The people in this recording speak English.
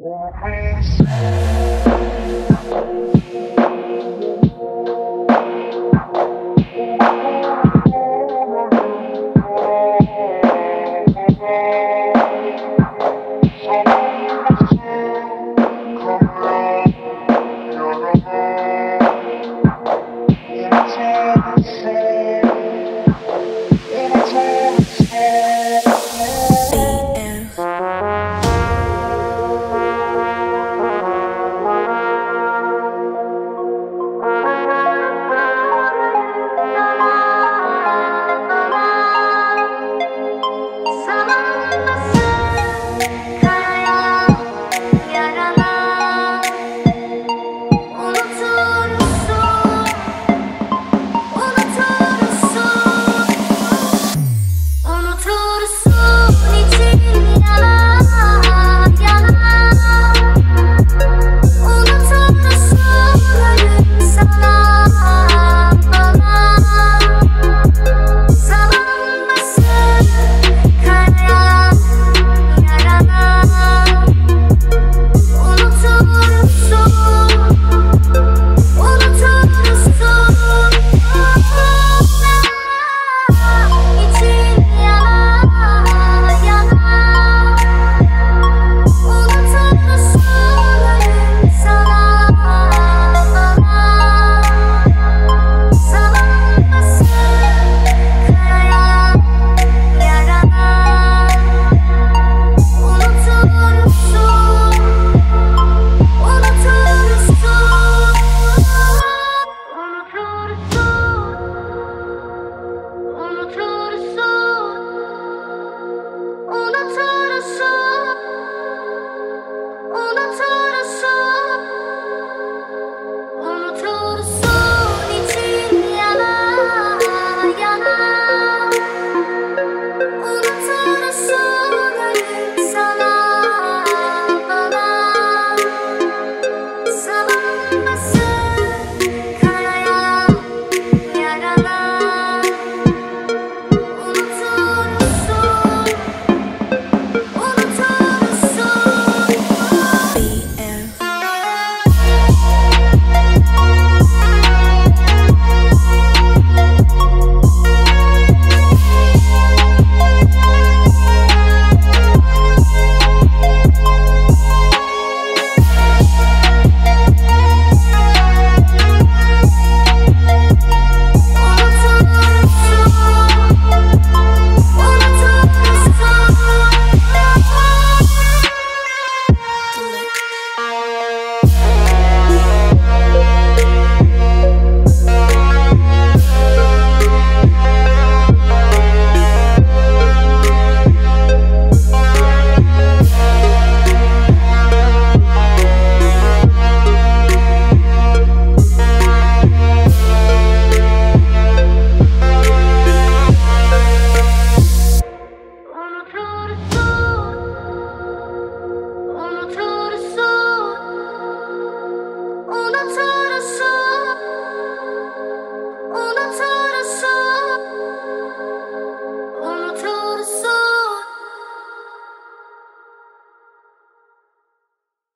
What